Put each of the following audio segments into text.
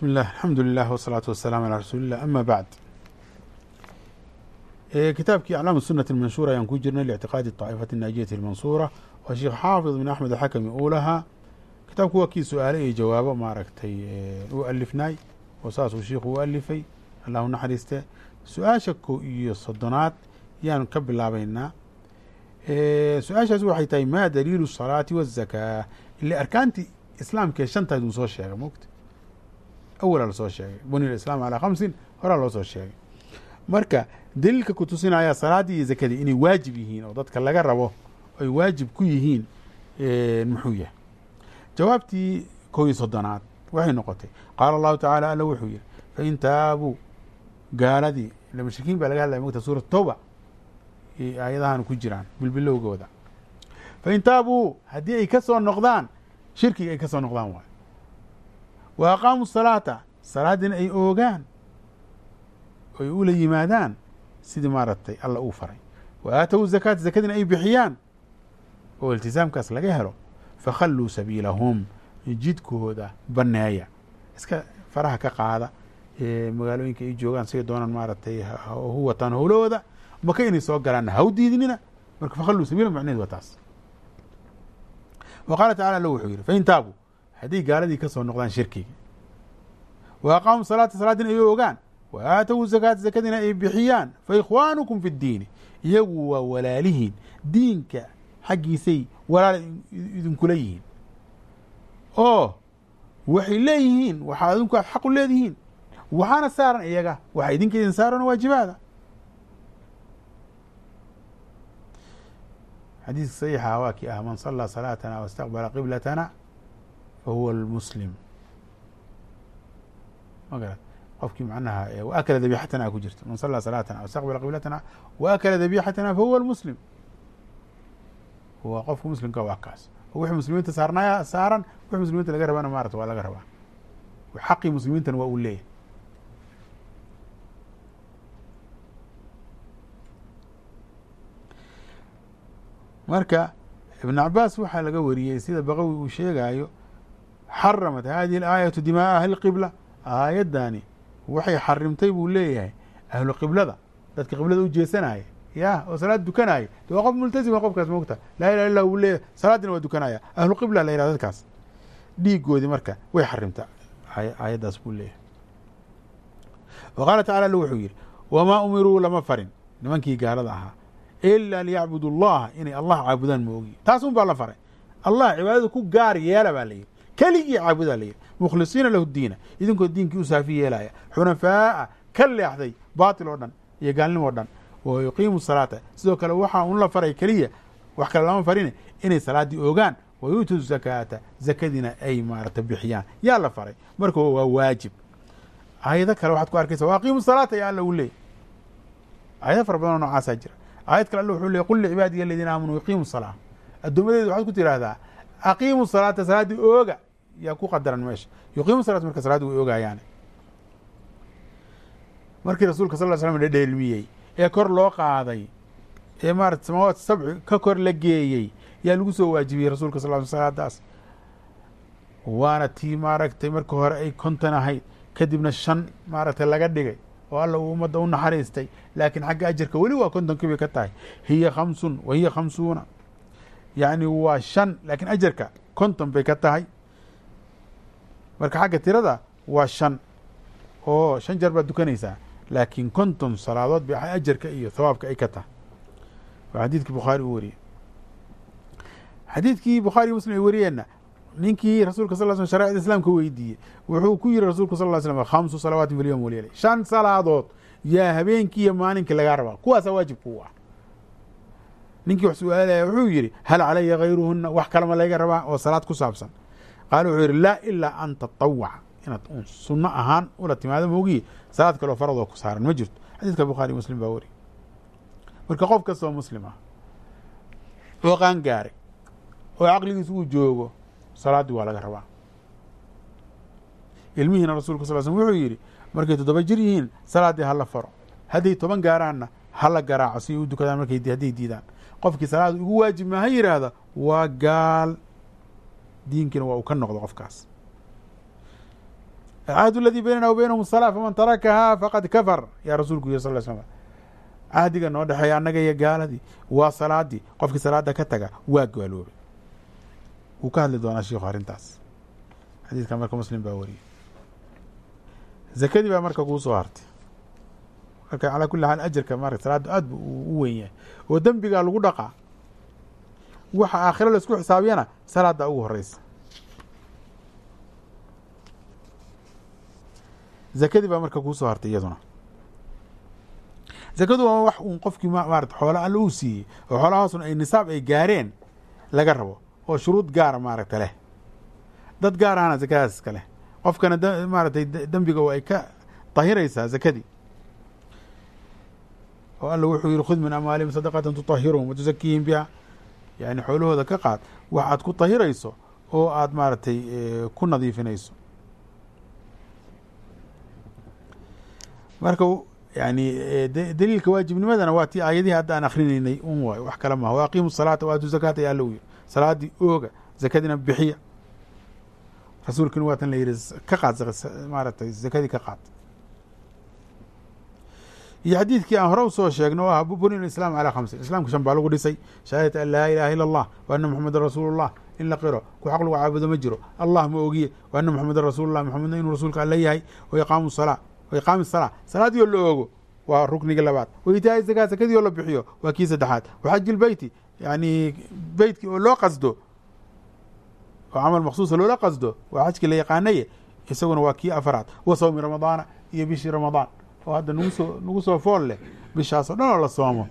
bismi llah alxamdu lilah wasalaatu wasalaamu alaa rasuulilah ama bacd eh, kitaabkii aclaamu sunati almanshuura ayaan ku jirnay liictiqaadi طaa'ifati naajiyati almansuura waa sheekh xaafid ibn axmed axakami uu lahaa kitaabku waa kii su'aale iyo jawaabo maaragtay eh, u alifnaay oo saasuu sheikhu u alifay. Allahu naxariiste. Su'aasha ko iyo soddonaad yaan ka bilaabaynaa. Eh, Su'aashaas waxay tahay maa daliilu salaati wazakaa arkaantii islaamkee soo sheegay awalaa la soo sheegay buni islaam calaa khamsin horaa loo soo sheegay marka daliilka kutusinaya salaaddii iyo zakadii inay waajib yihiin oo dadka laga rabo ay waajib ku yihiin muxuu yahay jawaabtii kow iyo soddonaad waxay noqotay qaala allahu tacaala alla wuxuu yihi fain taabuu gaaladii ila mushrikiin baa laga hadlaya mogta suurat towba aayadahan ku jiraan bilbilowgooda fain taabuu haddii ay ka soo noqdaan shirkiga ay ka soo noqdaan waayo wa aqaamuu salaata? Salaadina ay oogaan ay ula yimaadaan sidii maaragtay alla uu faray. Wa aatow zakaata zakadina ay bixiyaan oo iltisaamkaas laga helo. Fakhalluu sabiilahum. Jidkooda baneeya iska faraha ka qaada magaalooyinka ay joogaan siday doonaan maaragtay hu wataan howlahooda maka inay soo galaanna haw diidnina marka fakhalluu sabiilahum macneheed waa taas. Wa qaala tacala alla wuxuu yihi fain taabuu hadday gaaladii ka soo noqdaan shirkiga wa aqaamuu salaata salaadina ay ogaan. Wa aatow zakaata zakadina ay bixiyaan. Fa ikhwaanukum fi ddiini. Iyagu waa walaalihiin. Diinka xaggiisay walaal idinkula yihiin oo waxay leeyihiin waxaa adinku aad xaq u leedihiin. Waxaana saaran iyaga waxa idinka idin saaran waajibaada. Xadiiska saxiixa waa kii ah man salaa salaatana wastaqbala qiblatana fahuwa lmuslim ma garat qofkii macnaha waakala dabixatana ku jirta man salaa salaatana wastaqbala qiblatana waakala dabixatana fahuwa lmuslim waa qofka muslimka waa kaas wixii muslimiinta saarnaya saaran wix muslimiinta laga rabana maarata waa laga rabaa xaqii muslimiintana waa uu leeyahy marka ibn cabaas waxaa laga wariyey sida baqawi uu sheegayo xaramat hadihi alaayatu dimaaa ahli qibla aayaddani waxay xarimtay buu leeyahay ahlu qiblada dadka qiblada u jeesanaya ya oo salaad dukanaya de waa qof multazima qofkaas moogta laa ilaha illa uu leeyahay salaadina waa dukanaya ahlu qibla la yihahda dadkaas dhiigoodii marka way xarimta aayaddaas buu leeyahay wa qaala tacala alla wuxuu yihi wamaa umiruu lama farin nimankii gaalada ahaa ila liyacbudu allaha inay allah caabudaan moogi taas un baa la faray allah cibaadada ku gaar yeela baa layidhi keligii caabudaa mukhlisiina lahu diina. Idinkoo diinkii u saafi yeelaya xunafaa'a ka leexday baatil oo dhan iyo gaalnimo o dhan wa yuqiimu salaata. Sidoo kale waxaa un la faray keliya wax kale lama farine inay salaaddii oogaan wa zakaata zakadiina ay maarata bixiyaan. Yaa la faray. Marka waa waajib. Aayado kale waxaad ku arkaysa wa salaata ya alla uu leeyay aayado fara badan oo noocaasaa jira. Aayad kale alla wuxuu leey qul licibaadiya aladiina aamanuu yuqiimu salaa addoomadeeda waxaad ku tidhaahdaa aqiimu salaata salaaddii ooga yaa ku qadaran meesha yuqiimu salaata marka salaaddii way oogayaane markii rasuulka sal ly slam dhedheelmiyey ee kor loo qaaday ee maarata samaawaat sabci ka kor la geeyey yaa lagu soo waajibiyey rasuulka sal salaadaas waana tii maaragtay marka hore ay konton ahayd kadibna shan maaragtay laga dhigay oo alla uu ummadda u naxariistay laakiin xagga ajarka weli waa kontonkii bay ka tahay hiya khamsun wa hiya khamsuuna yacni waa shan laakiin ajarka konton bay ka tahay marka xagga tirada waa shan oo shan jeer baad dukanaysaa laakiin konton salaadood bay ajarka iyo thawaabka ay ka tahay. Waa xadiidkii bukhaari uu wariyey. Xadiidkii bukhaariy muslim ay wariyeenna ninkii rasuulka sal sl sharcida islaamka weydiiyey wuxuu ku yihi rasuulku sal ly slm khamsu salawaatin fi lyom shan salaadood yaa habeenkii iyo maalinkii lagaa rabaa. Kuwaasaa waajibka u ah ninkii wax su'aalaya wuxuu yihi hal calaya hayruhuna wax kalama layga rabaa oo salaad ku saabsan qaala wuxuu yihi laa ilaa an tatawaca inaad un sunno ahaan ula timaado moogiye salaad kaleo faradoo ku saaran ma jirto. Xadiidka bukhaari muslim baa weri marka qof kastoo muslim ah oo qaan gaaray oo caqligiis uu joogo salaaddii waa laga rabaa. Ilmihiina rasulka sal slm wuxuu yidhi markay toddoba jir yihiin salaaddii hala faro. Hadday toban gaaraanna hala garaaco si ay u dukadaan markay hadday diidaan. Qofkii salaad ugu waajib ma ha yidhaahda waa gaal diinkiina waa uu ka noqdo qofkaas. Alcahd aladii baynana wa baynahum asalaa faman tarakahaa faqad kafar. Yaa rasuulku yiri sal slam cahdiga noo dhexeeya annaga iyo gaaladii waa salaadii qofkii salaada ka taga waa gaaloobay wuu ka hadli doonaa shiikhu arrintaas. Xadiidka marka muslim baa wariyey. Zakadii baa marka kuu soo hartay. Marka calaa kulli xaal ajarka marata salaaddu aad bu u weyn yahay. Oo dembigaa lagu dhaqaa waxa aakhiro la isku xisaabiyana salaada ugu horeysa zakadii baa marka kuu soo hartay iyaduna. Zakadu waa wax uun qofkii maarata xoola alla uu siiyey oo xoolahaasuna ay nisaab ay gaareen laga rabo oo shuruud gaara maaragta leh. Dad gaar ahana zakadaas iska leh. Qofkana maaratay dembiga oo ay ka dahiraysaa zakadii. Oo alla wuxuu yihi khud min amwaalihim sadaqatan tutahhiruhum wa tusakiihim biha yani xoolahooda ka qaad wax aad ku tahirayso oo aad maaragtay ku nadiifinayso. Marka yani daliilka waajibnimadana waa tii aayadihii hadda aan akrinaynay un waay wax kale maha waaqiimu salaata waatu zakaata ya alla u yiri salaadii ooga zakadina bixiya. Rasuulkina waa tan la yihi ka qaad maaratay zakadii ka qaad iyo xadiidkii aan hore u soo sheegno o ah buni islaam calaa khamsin. Islamka shan baa lagu dhisay. Shahaadat an laa ilaha illa allah wa ana moxamedan rasuulu llah in la qiro ku xaq lagu caabudo ma jiro. Allah ma ogiye wa ana moxamedan rasuulu llah moxamedna inuu rasuulka alla yahay wa iqaamu salaa wa iqaami salaa salaadii oo la oogo waa rukniga labaad. Wa itaa'i zakaa zakadii oo la bixiyo waa kii saddexaad. Wa xaji lbeyti yani beytkii oo loo qasdo oo camal maksuusa loola qasdo waa xajkii la yaqaanaye isaguna waa kii afaraad. Wa sawmi ramadaana iyo bishii ramadaan oo hadda nagu soo nagu soo fool leh bishaas oo dhan oo la soomo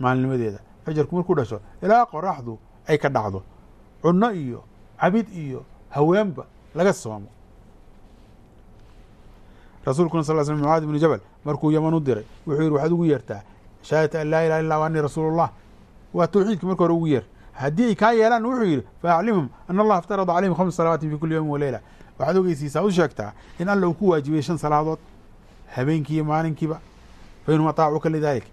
maalinimadeeda fajarku markuu dhasho ilaa qoraxdu ay ka dhacdo. Cunno iyo cabid iyo haweenba laga soomo. Rasuulkuna sal sl mucaad ibnu jabal markuu yaman u diray wuxuu yihi waxaad ugu yeertaa shahaadata an laa ilaha illa wa anii rasuulu llah waa tawxiidkii marka hore ugu yeer. Haddii ay kaa yeelaan wuxuu yidhi faaclimhum ana allaha iftarada calayhim khamsa salawaatin fi kuli yawmin waleyla waxaad ogeysiisaa u sheegtaa in alla uu ku waajibiyey shan salaadood habeenkii iyo maalinkiiba fainhum ataacuuka lidalik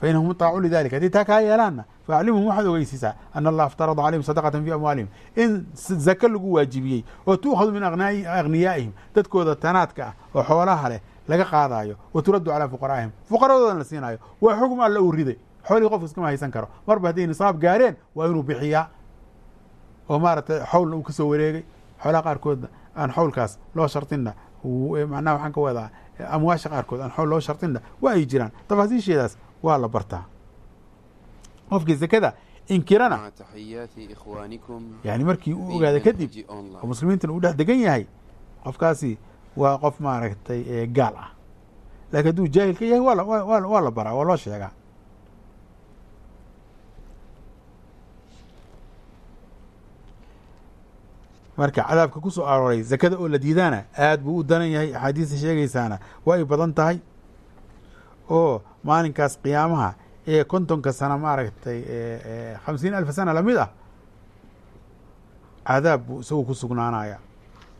fainhum ataacuu lidalik. Haddii taa kaa yeelaanna faaclimhum waxaad ogeysiisaa ana allaha iftarada calayhim sadaqatan fi amwaalihim. In zaka lagu waajibiyey oo tuukhadu min aghniyaa'ihim dadkooda tanaadka ah oo xoolaha leh laga qaadaayo wa turaddu calaa fuqaraa'ihim. Fuqaradoodan la siinaayo waa xugm alla uu riday. Xoolihii qofka iskama haysan karo. Marba hadday nisaab gaareen waa inuu bixiyaa oo maaragtay xawlna uu ka soo wareegay. Xoolaha qaarkoodna aan xawlkaas loo shartinna macnaha waxaan ka wadaa amwaasha qaarkood aan xowl loo shartinna waa ay jiraan. Tafaasiisheedaas waa la bartaa. Qofkii zakada inkirana yani markii uu ogaada kadib oo muslimiintana uu dhex degan yahay qofkaasi waa qof maaragtay gaal ah. Laakiin hadduu jaahil ka yahay waa la baraa waa loo sheegaa marka cadaabka ku soo arooray zakada oo la diidaana aad buu u danan yahay axaadiista sheegaysaana. Waa ay badan tahay oo maalinkaas qiyaamaha ee kontonka sana maaragtay khamsiin alfa sana la mid ah cadaab buu isagu ku sugnaanaya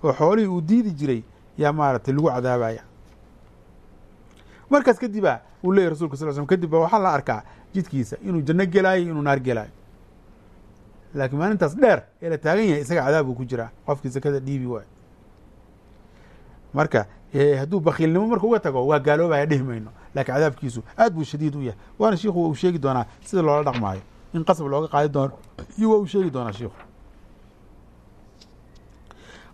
oo xoolihii uu diidi jiray yaa maaragtay lagu cadaabaya markaas kadibaa uu leyahy rasulka sal slm kadib ba waxaa la arkaa jidkiisa inuu janno gelaayo inuu naar gelaayo laakiin maalintaas dheer ee la taagan yahay isaga cadaab buu ku jiraa. Qofkii sakada dhiibi waayo marka hadduu bakiilnimo marka uga tago waa gaaloobaya dhihi mayno. Laakiin cadaabkiisu aad buu shadiid u yahay. Waana shiikhu uu sheegi doonaa sida loola dhaqmaayo. In qasab looga qaadi doono iyo waa uu sheegi doonaa shiikhu.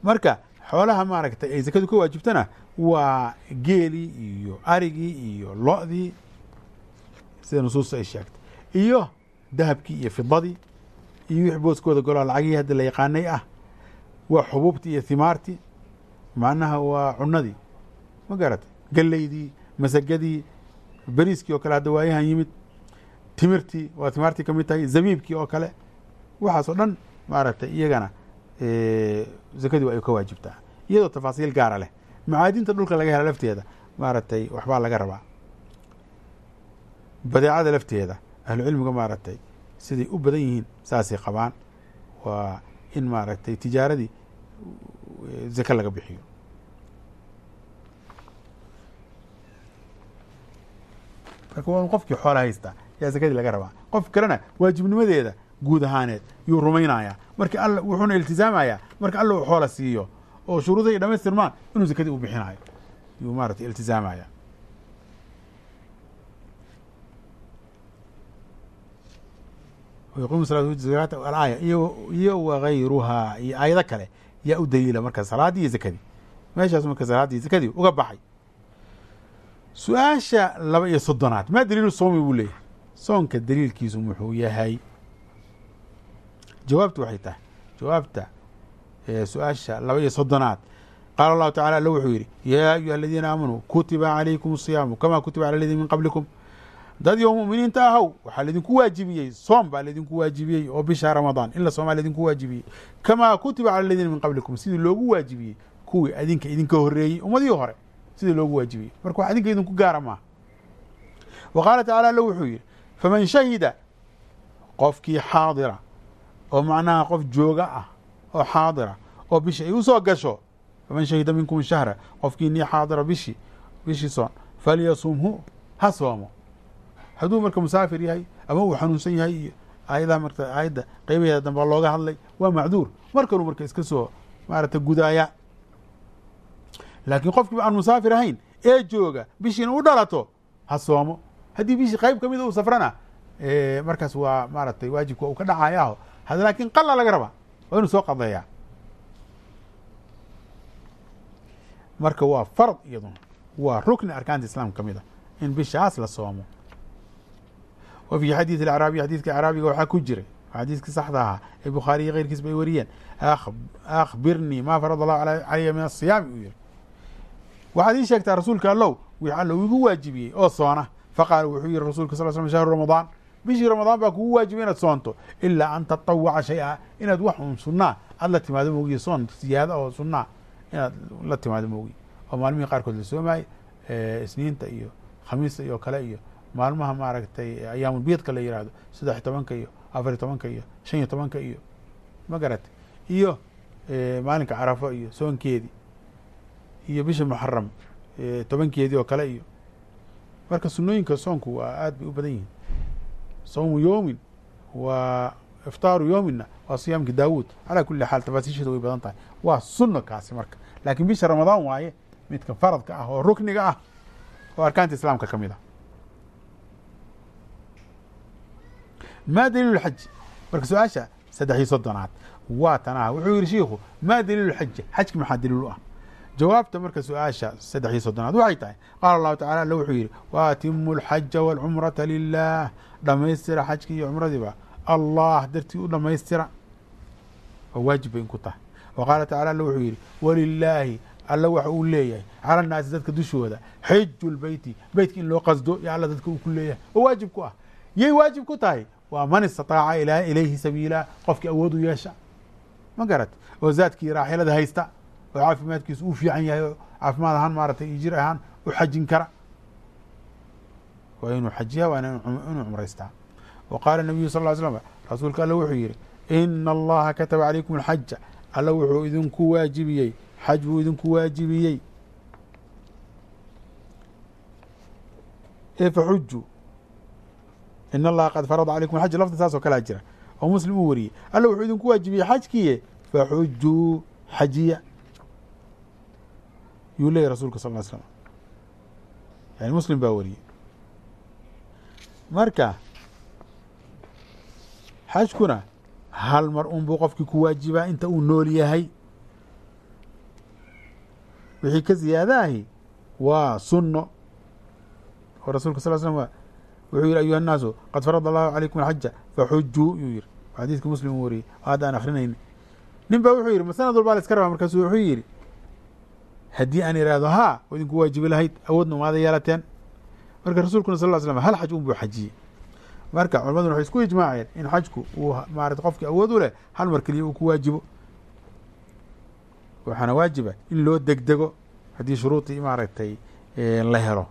Marka xoolaha maaragtay ay zakadu ka waajibtana waa geelii iyo arigii iyo lo-dii sida nusuusta ay sheegtay. Iyo dahabkii iyo fidadii iyo wixii booskooda golaa lacagihii hadda la yaqaanay ah waa xubuubtii iyo himaartii macnaha waa cunadii ma garatay geleydii masagadii beriiskii oo kale hadda waayahan yimid. Timirtii waa timaartii ka mid tahay. Zabiibkii oo kale. Waxaas oo dhan maaragtay iyagana zakadii waa ay ka waajibtaa. Iyadoo tafaasiil gaara leh. Macaadinta dhulka laga hela lafteeda maaragtay waxbaa laga rabaa. Badeecada lafteeda ahlu cilmiga maaragtay siday u badan yihiin saasay qabaan. Waa in maaragtay tijaaradii zake laga bixiyo. Marka waa qofkii xoola haystaa yaa zakadii laga rabaa. Qof kalena waajibnimadeeda guud ahaaneed yuu rumaynayaa marka alla wuxuuna iltizaamayaa marka alla uu xoola siiyo oo shuruudahi dhamaystirmaan inuu zakadii u bixinayo yuu maratay iltizaamaya yaqumu salaat alaaya iyo wagayruhaa iyo aayado kale. Yaa u daliila marka salaadii iyo zakadii meeshaas marka salaaddii iyo zakadii uga baxay. Su'aasha laba iyo soddonaad maa daliilu soomi buu leeyahy soonka daliilkiisu muxuu yahay? Jawaabtu waxay tahay. Jawaabta su'aasha laba iyo soddonaad. Qaala allahu tacala alla wuxuu yidhi yaa ayuha aladiina aamanuu kutiba calaykum asiyaamu kamaa kutiba cala aladiina min qablikum dad yo muminiinta ahow waxaa laydinku waajibiyey soom baa laydinku waajibiyey oo bisha ramadaan in la soomaa laydinku waajibiyey. Kamaa kutiba cala aladiina min qablikum sidii loogu waajibiyey kuwii adinka idinka horreeyey ummadihii hore sidii loogu waajibiyey. Marka wax adinka idinku gaara maaha wa qaala tacala alla wuxuu yidhi faman shahida qofkii xaadira oo macnaha qof jooga ah oo xaadira oo bishi ay u soo gasho faman shahida minkum shahra qofkii nii xaadira bishi bishii soon falyasumhu ha soomo hadduu marka musaafir yahay ama uu xanuunsan yahay iyo aayadaha marka aayadda qeybaheeda dambe looga hadlay waa macduur. Mar kaluu marka iska soo maaragtay gudaaya laakiin qofkiiba aan musaafir ahayn ee jooga bishiina u dhalato ha soomo. Haddii bishii qayb ka mida uu safrana markaas waa maaragtay waajibka uu ka dhacayaaho hada laakiin qala laga rabaa waa inuu soo qadeeyaa marka waa fard iyaduna waa rukni arkaanta islaamka ka mid a in bishaas la soomo wa fii xadiidi acraabi xadiidka acraabiga waxaa ku jiray. Xadiiskii saxda ahaa ee bukhaari iyo keyrkiis bay wariyeen. Akhbirnii maa farad allahu calaya min asiyaami uu yihi waxaad ii sheegtaa rasuulka allow wix alla igu waajibiyey oo soona. Faqaala wuxuu yihi rasulka sal slm shahru ramadaan bishii ramadaan baa kugu waajibay inaad soonto ilaa an tatawaca shay-a inaad wax un sunnaa aad la timaado moogiye soon siyaada oo sunnaa inaad la timaado moogiye. Oo maalmihii qaarkood la soomaayey isniinta iyo khamiista iyo kale iyo maalmaha maaragtay ayaamulbiyadka la yihahdo saddex tobanka iyo afar tobanka iyo shan iyo tobanka iyo ma garatay iyo maalinka carafo iyo soonkeedii iyo bisha muxaram tobankeedii oo kale iyo. Marka sunooyinka soonku waa aad bay u badan yihiin. Sawmu yoomin wa iftaaru yoomina waa siyaamki daawuud. Calaa kuli xaal tafaasiisheeda way badan tahay. Waa sunno kaasi marka. Laakiin bisha ramadaan waaye midka faradka ah oo rukniga ah oo arkaanta islaamka ka mid ah ma daliilu lxaji marka su'aasha saddex iyo soddonaad. Waa tanaha wuxuu yihi shiikhu ma daliilu xaji xajki maxaa daliil u ah? Jawaabta marka su'aasha saddex iyo soddonaad waxay tahay qaala allahu tacala alla wuxuu yidhi waatimu alxaja waalcumrata lilah dhammaystira xajkii iyo cumradiiba allah dartii u dhammaystira oo waajib bay inku tahay. Wa qaala tacala alla wuxuu yidhi walilaahi alla waxa uu leeyahay cala naasi dadka dushooda xiju lbeyti beytka in loo qasdo yo alla dadka uu ku leeyahay. Oo waajib ku ah. Yay waajib ku tahay waa man istataaca ilayhi sabiila qofkii awood u yeesha. Ma garat oo zaadkii raaxilada haysta oo caafimaadkiisu uu fiican yahay oo caafimaad ahaan maaratay iyo jir ahaan u xajin kara. Waa inuu xajiya waa inuu cumraystaa. Wa qaala nabiyu sal ly slam rasuulka alla wuxuu yidhi ina allaha kataba calaykum alxaja alla wuxuu idinku waajibiyey xaj buu idinku waajibiyey. Ee faxuju in allaha qad farada calaykum alxaj lafdi saas oo jira oo muslim uu wariyey alla wuxuu idinku waajibiyey xajkiye faxujuu xajiya yuu leeyahy rasulka sal ly slam yani muslim baa wariyey marka xajkuna hal mar un buu qofkii ku waajibaa inta uu nool yahay wixii ka ziyaadaahi waa sunno oo rasulka sal slm wuxuu yihi ayuha الnaasu qad farad allahu calaykum alxaja faxujuu yuu yihi xadiiska muslim uu wariyey. Hadda aan akrinayni nin ba wuxuu yihi ma sanad walbaa rabaa? Markaasu wuxuu yihi haddii aan ihahdo haa idinku waajibi lahayd awoodna umaada yeelateen. Marka rasuulkuna sal ll slam hal xaj un buu xajiyey? Marka culamaduna waxay isku ijmaaceen in xajku uu maarata qofkii awood u leh hal mar keliya uu ku waajibo. Waxaana waajiba in loo degdego haddii shuruudii maaragtay la helo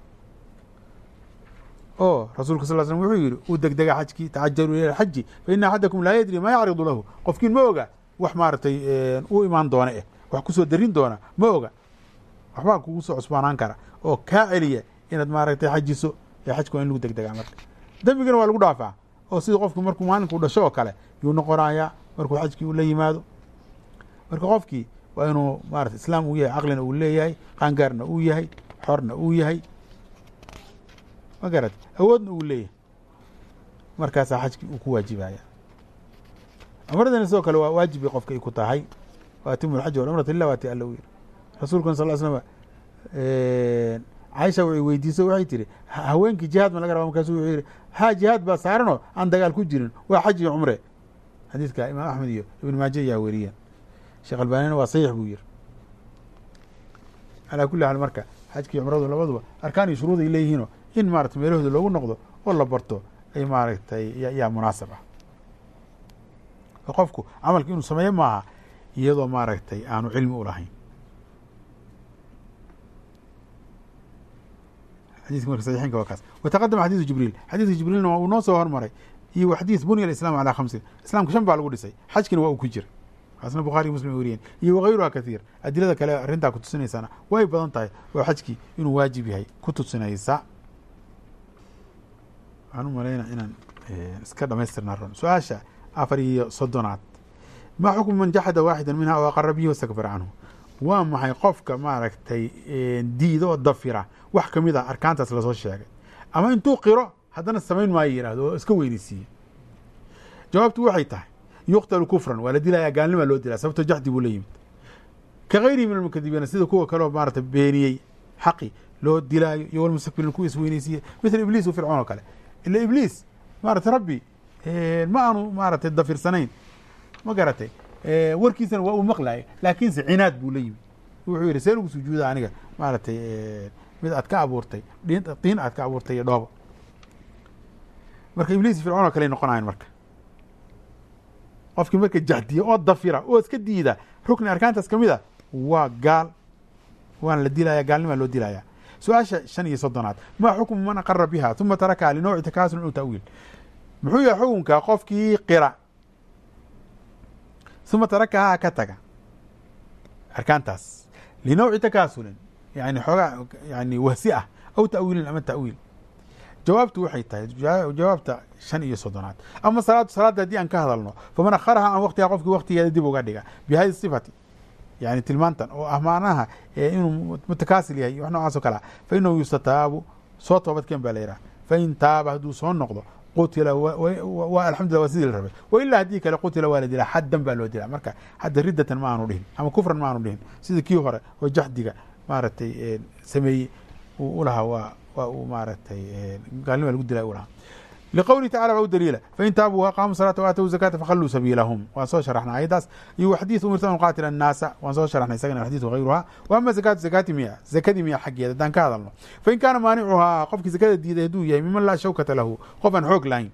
oo rasuulka sal slm wuxuu yihi uu degdega xajkii tacajaluu ila xaji fa ina axadakum laa yadri ma yacridu lahu qofkiin ma oga wax maaragtay u imaan doona eh wax ku soo darin doona ma oga waxbaa kugu soo cusbaanaan kara oo kaa celiya inaad maaragtay xajiso ee xajka waa in lagu degdegaa marka dembigana waa lagu dhaafaa oo sidii qofku markuu maalinku dhasho oo kale yuu noqonayaa markuu xajkii ula yimaado marka qofkii waa inuu maarata islaam uu yahay caqlina uu leeyahay qaangaarna uu yahay xorna uu yahay ma garat awoodna uu leeyahay. Markaasaa xajkii uu ku waajibaya. Cumradana sidoo kale waa waajib qofka ku tahay. Wa atimu waati alla u yiri rasuulkuna sal slm caaisha way weydiiso waxay tihi haweenkii jihaad ma laga raba markaasu wuxuu yihi ha jihaad baa saaranoo aan dagaal ku jirin. Waa xaj iyo cumre. Xadiidka imaam axmed iyo ibn maaje ayaa weriya sheekh albanina waa saxiix buu yiri calaa kuli xaal marka xajka iyo cumradu labaduba arkaan iyo shuruud leeyihiinoo in maarata meelahooda loogu noqdo oo la barto ay maaragtay yaa munaasab ah qofku camalka inuu sameeyo maaha iyadoo maaragtay aanu cilmi u lahayn. Xadidka marka saxiixinka waa kaas. Wataqadama xadiidu jibriil. Xadiidka jibriilna waa uu noo soo hormaray. Iyo xadiis bunya alislaam calaa khamsin. Islaamka shan baa lagu dhisay. Xajkina waa uu ku jira. Kaasna bukhaari muslim wariyeen. Iyo wakayruha kathiir. Adilada kale arrintaa ku tusinaysana way badan tahay. Oo xajkii inuu waajib yahay ku tusinaysa waxaan u malaynaa inaan iska dhamaystirnaa ron su'aasha afar iyo soddonaad. Maa xukmu man jaxada waaxida minha o aqara bihi wastakbara canhu waa maxay qofka maaragtay diida oo dafira? Wax ka mid a arkaantaas la soo sheegay. Ama intuu qiro haddana samayn maayo yihahdo oo iska weyneysiiye jawaabtu waxay tahay yuqtalu kufran waa la dilayaa gaalnimaa loo dilaa sababto jaxdi buu la yimid. Ka gayrihi min almukadibiina sida kuwa kaleo maarata beeniyey xaqi loo dilaayo iyo walmustakbirin kuwa isweyneysiiye mithla ibliis u fircoon oo kale ila ibliis maarata rabbi ma aanu maaratay dafirsanayn ma garatay warkiisana waa uu maqlayo laakiinse cinaad buu la yimid wuxuu yihi see lagu sujuuda aniga maaragtay mid aad ka abuurtay diin aad ka abuurtay iyo dhoobo marka ibliis fircoon oo kale noqonayan marka qofkii marka jahdiya oo dafira oo iska diida rukni arkaantaas ka mid a waa gaal waana la dilaya gaalnimaa loo dilaya su'aasha shan iyo soddonaad maa xukmu man aqara biha uma tarakaha linowci takaasulin u ta'wiil muxuu yahay xukunka qofkii qira uma tarakahaa ka taga arkaantaas linowci takaasulin yani xoogaa yani wahsi ah aw ta'wiilin ama ta'wiil jawaabtu waxay tahay jawaabta shan iyo soddonaad ama salaatu salaadda haddii aan ka hadalno faman akharaha can waqtiha qofkii waqtigeeda dib uga dhiga bihadi sifati yani tilmaantan oo ah macnaha inuu mutakaasil yahay wax noocaas o kale. Ah fa inahu yustataabu soo toobadkeen baa la yidhaha. Fain taaba hadduu soo noqdo qutila wa alxamdulillah waa sidii la rabay. Wa ilaa haddii kale qutila waa la dilaa xaddan baa loo dilaa. Marka xadda riddatan ma aanu dhihin ama kufran ma aanu dhihin. Sida kii hore oo jaxdiga maaragtay sameeyey uu ulahaa waa waa uu maaragtay gaalnima lagu dilay u lahaa liqowlihi tacala baa u daliila fain taabuu waaqaamu salaata waatow zakata fakhalluu sabiilahum waan soo sharaxnay ayadaas iyo xadiiث umirta an uqaatila annaasa waan soo sharaxnay isagana xadiiثu hayruha wa ama zakaatu zakati miya zakadii miya xaggeeda haddaan ka hadalno fain kaana maanicuhaa qofkii zakada diiday hadduu yahay miman laa shawkata lahu qof aan xoog lahayn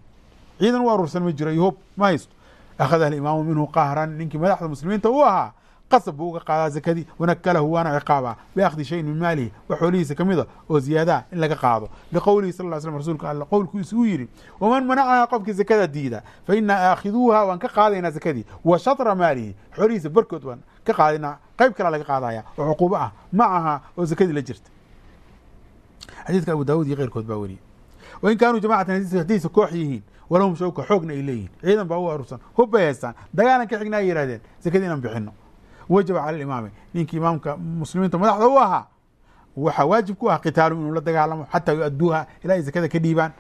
ciidan u aruursan ma jiro iyo hoob ma haysto akhadaha alimaamu minhu qahran ninkii madaxda muslimiinta u ahaa qasab buu uga qaadaa zakadii wanakalahu waana ciqaaba biakhdi shayin min maalihi wax xoolihiisa kamida oo ziyaadaha in laga qaado. Liqowlihi sal ly slm rasuulka alla qowlkiisu uu yidhi waman manacahaa qofkii zakada diida fa inaa aakhiduuha waan ka qaadaynaa zakadii. Wa shatra maalihi xoolihiisa barkood waan ka qaadaynaa qayb kalea laga qaadaya oo cuquubo ah macaha oo zakadii la jirta xadiidka abu daawud iyo keyrkood baa weriyey wain kaanuu jamacatan hadaysa koox yihiin walahum shawka xoogna ay leeyihiin ciidan baa u aruursan hub bay haystaan dagaalan ka xigna ay yihahdeen zakadii inaan bixino wajaba cala imaami. Ninkii imaamka muslimiinta madaxda u ahaa waxaa waajib ku ah qitaalu inuu la dagaalamo xataa yuaduuha ilaa ay zakada ka dhiibaan.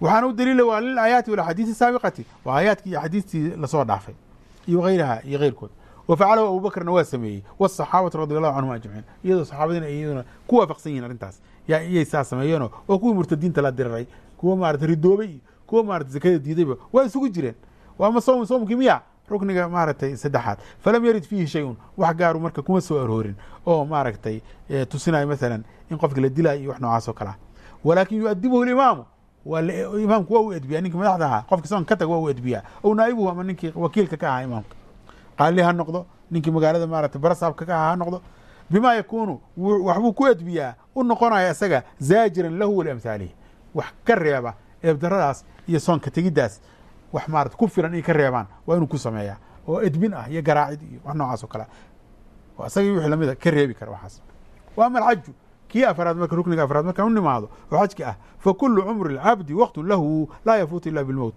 Waxaana u daliila waa lilaaayaati walaxaadiisi saabiqati waa aayaadkii iyo axaadiistii la soo dhaafay iyo hayraha iyo keyrkood wa facalahu abubakrna waa sameeyey wsaxaabatu radi allahu canhum ajmaciin. Iyadoo saxaabadiina iyaduna ku waafaqsan yihiin arrintaas. Iyay saa sameeyeenoo oo kuwii murtadiinta la diriray kuwa maarata ridoobay kuwa maarata zakada diidayba waa isugu jireen. Waama sowm soomkii miya rukniga maaragtay saddexaad. Falam yarid fiihi shay-un wax gaaru marka kuma soo aroorin. Oo maaragtay tusinayo masalan in qofka la dilaayo iyo wax noocaas oo kalea walaakin yuadibuhu imaamu imaamku waa u edbiyaa ninkii madaxda ahaa qofki soon ka tag waa u edbiyaa. Ow naa'ibuhu ama ninkii wakiilka ka ahaa imaamka. Qaali ha noqdo ninkii magaalada maarata barasaabka ka ahaa ha noqdo. Bima yakuunu waxbuu ku edbiyaa u noqonaya isaga zaajiran lahu waliamhaalihi wax ka reeba eebdaradaas iyo soonka tegiddaas wax maarata ku filan inay ka reebaan waa inuu ku sameeyaa oo edbin ah iyo garaacid iyo wax noocaas oo kalea oo isagii wixii lamida ka reebi kara waxaas. Wa ama alxaju kii afraad marka rukniga afraad markaan u nimaado oo xajka ah fa kulu cumri alcabdi waqtun lahu laa yafuutu ila bilmowt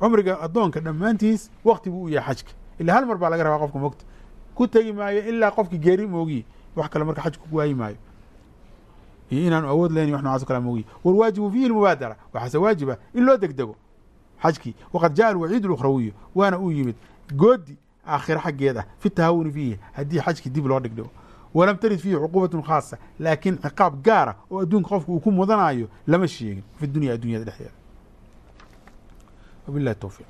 cumriga addoonka dhammaantiis wakti buu u yahay xajka. Ila hal mar baa laga rabaa qofka mogta ku tegi maayo ilaa qofki geeri moogiye wax kale marka xaj ku waayi maayo. Iyo inaanu awood lahayn wax nocaas o kale moogiye walwaajibu fiihi lmubaadara waxaase waajiba in loo degdego xajkii waqad jaa alwaciid lukhrawiyu waana uu yimid goodi aakhira xaggeed ah fi tahawuni fiihi haddii xajkii dib loo dhigdhigo walam tarid fiihi cuquubatun khaasa laakiin ciqaab gaara oo adduunka qofka uu ku mudanayo lama sheegin. Fi dunya addunyada dhexdeeda. Wabillahi towfiiq